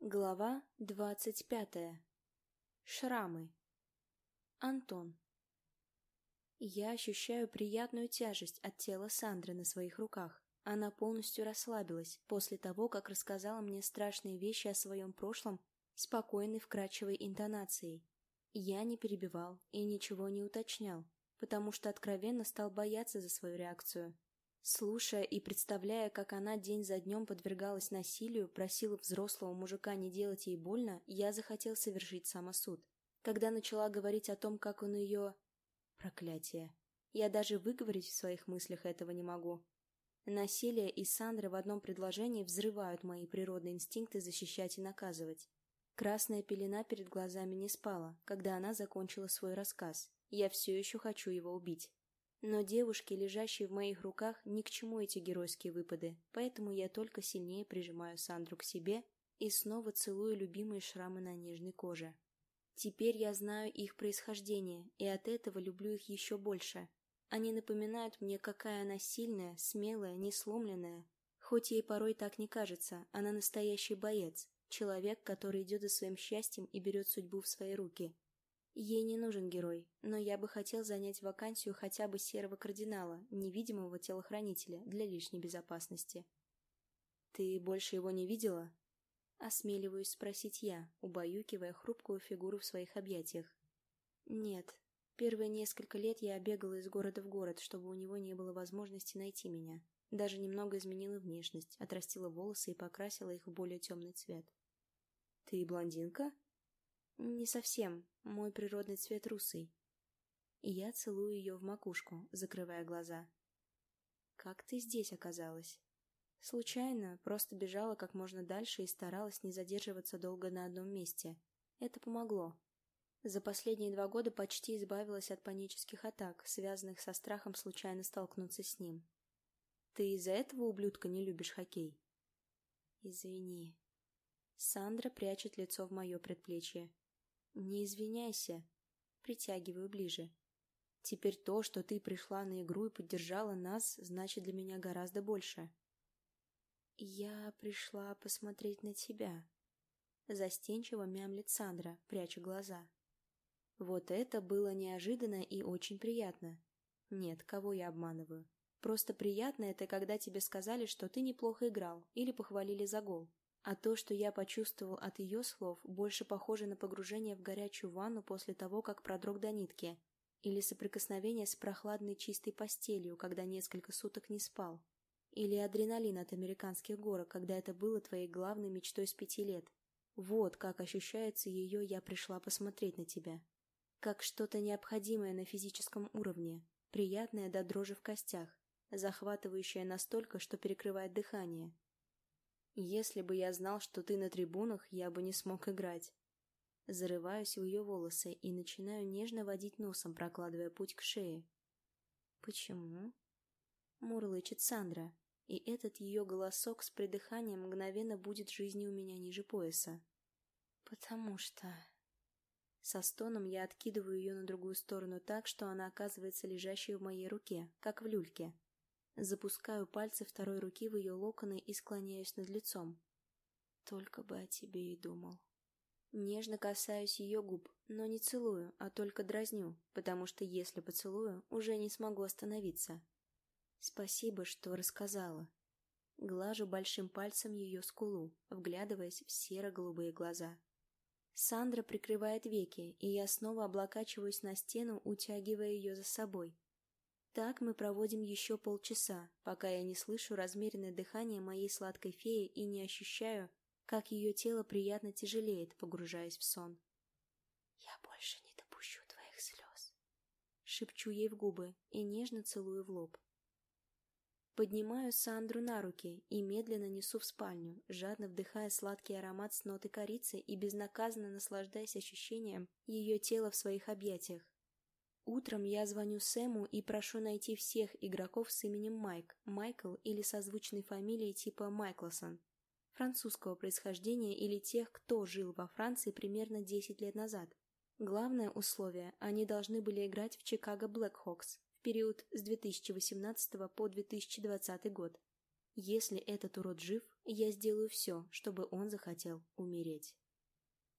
Глава двадцать пятая. Шрамы. Антон. Я ощущаю приятную тяжесть от тела Сандры на своих руках. Она полностью расслабилась после того, как рассказала мне страшные вещи о своем прошлом спокойной, вкрадчивой интонацией. Я не перебивал и ничего не уточнял, потому что откровенно стал бояться за свою реакцию. Слушая и представляя, как она день за днем подвергалась насилию, просила взрослого мужика не делать ей больно, я захотел совершить самосуд. Когда начала говорить о том, как он ее... Проклятие. Я даже выговорить в своих мыслях этого не могу. Насилие и Сандра в одном предложении взрывают мои природные инстинкты защищать и наказывать. Красная пелена перед глазами не спала, когда она закончила свой рассказ. Я все еще хочу его убить. Но девушки, лежащие в моих руках, ни к чему эти геройские выпады, поэтому я только сильнее прижимаю Сандру к себе и снова целую любимые шрамы на нежной коже. Теперь я знаю их происхождение, и от этого люблю их еще больше. Они напоминают мне, какая она сильная, смелая, несломленная. Хоть ей порой так не кажется, она настоящий боец, человек, который идет за своим счастьем и берет судьбу в свои руки. Ей не нужен герой, но я бы хотел занять вакансию хотя бы серого кардинала, невидимого телохранителя, для лишней безопасности. «Ты больше его не видела?» Осмеливаюсь спросить я, убаюкивая хрупкую фигуру в своих объятиях. «Нет. Первые несколько лет я бегала из города в город, чтобы у него не было возможности найти меня. Даже немного изменила внешность, отрастила волосы и покрасила их в более темный цвет». «Ты блондинка?» «Не совсем. Мой природный цвет русый». И я целую ее в макушку, закрывая глаза. «Как ты здесь оказалась?» Случайно, просто бежала как можно дальше и старалась не задерживаться долго на одном месте. Это помогло. За последние два года почти избавилась от панических атак, связанных со страхом случайно столкнуться с ним. «Ты из-за этого, ублюдка, не любишь хоккей?» «Извини». Сандра прячет лицо в мое предплечье. «Не извиняйся». Притягиваю ближе. «Теперь то, что ты пришла на игру и поддержала нас, значит для меня гораздо больше». «Я пришла посмотреть на тебя», — застенчиво мямлит Сандра, пряча глаза. Вот это было неожиданно и очень приятно. Нет, кого я обманываю. Просто приятно это, когда тебе сказали, что ты неплохо играл, или похвалили за гол. А то, что я почувствовал от ее слов, больше похоже на погружение в горячую ванну после того, как продрог до нитки, или соприкосновение с прохладной чистой постелью, когда несколько суток не спал. Или адреналин от американских горок, когда это было твоей главной мечтой с пяти лет. Вот как ощущается ее «я пришла посмотреть на тебя». Как что-то необходимое на физическом уровне, приятное до дрожи в костях, захватывающее настолько, что перекрывает дыхание. Если бы я знал, что ты на трибунах, я бы не смог играть. Зарываюсь в ее волосы и начинаю нежно водить носом, прокладывая путь к шее. «Почему?» — мурлычет Сандра, и этот ее голосок с придыханием мгновенно будет жизни у меня ниже пояса. «Потому что...» Со стоном я откидываю ее на другую сторону так, что она оказывается лежащей в моей руке, как в люльке. Запускаю пальцы второй руки в ее локоны и склоняюсь над лицом. Только бы о тебе и думал. Нежно касаюсь ее губ, но не целую, а только дразню, потому что если поцелую, уже не смогу остановиться. Спасибо, что рассказала. Глажу большим пальцем ее скулу, вглядываясь в серо-голубые глаза. Сандра прикрывает веки, и я снова облокачиваюсь на стену, утягивая ее за собой. Так мы проводим еще полчаса, пока я не слышу размеренное дыхание моей сладкой феи и не ощущаю, как ее тело приятно тяжелеет, погружаясь в сон. «Я больше не допущу твоих слез», — шепчу ей в губы и нежно целую в лоб. Поднимаю Сандру на руки и медленно несу в спальню, жадно вдыхая сладкий аромат с ноты корицы и безнаказанно наслаждаясь ощущением ее тела в своих объятиях. Утром я звоню Сэму и прошу найти всех игроков с именем Майк, Майкл или созвучной фамилией типа Майклсон, французского происхождения или тех, кто жил во Франции примерно 10 лет назад. Главное условие – они должны были играть в Чикаго Блэкхокс, в период с 2018 по 2020 год. Если этот урод жив, Я сделаю все, чтобы он захотел умереть.